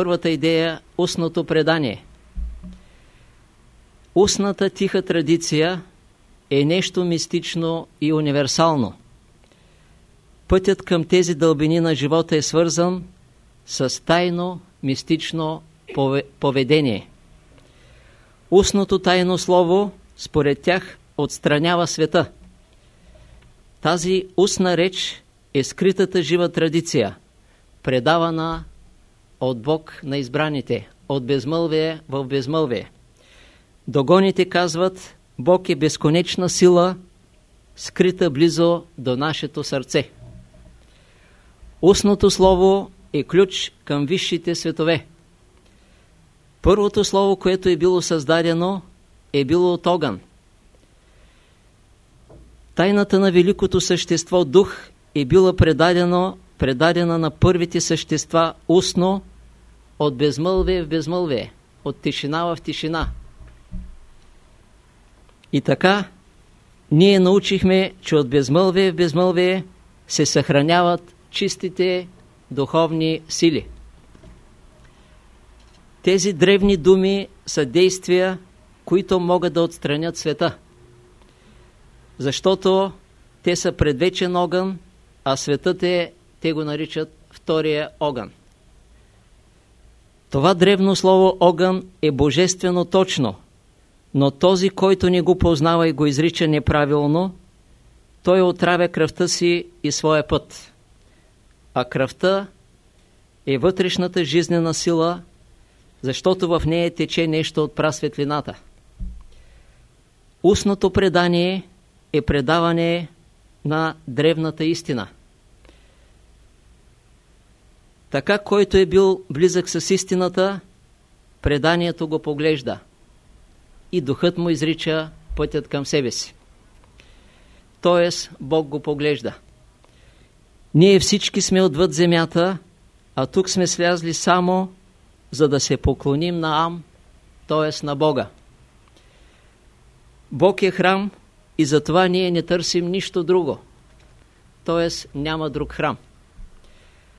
първата идея – устното предание. Устната тиха традиция е нещо мистично и универсално. Пътят към тези дълбини на живота е свързан с тайно, мистично поведение. Устното тайно слово, според тях, отстранява света. Тази устна реч е скритата жива традиция, предавана от Бог на избраните, от безмълвие в безмълвие. Догоните казват, Бог е безконечна сила, скрита близо до нашето сърце. Устното слово е ключ към висшите светове. Първото слово, което е било създадено, е било от огън. Тайната на великото същество дух е била предадено, предадена на първите същества устно, от безмълвие в безмълвие, от тишина в тишина. И така, ние научихме, че от безмълвие в безмълвие се съхраняват чистите духовни сили. Тези древни думи са действия, които могат да отстранят света. Защото те са предвечен огън, а светът е, те го наричат втория огън. Това древно слово огън е божествено точно, но този, който не го познава и го изрича неправилно, той отравя кръвта си и своя път. А кръвта е вътрешната жизнена сила, защото в нея тече нещо от прасветлината. Устното предание е предаване на древната истина. Така, който е бил близък с истината, преданието го поглежда и духът му изрича пътят към себе си. Тоест, Бог го поглежда. Ние всички сме отвъд земята, а тук сме слязли само за да се поклоним на Ам, т.е. на Бога. Бог е храм и затова ние не търсим нищо друго, т.е. няма друг храм.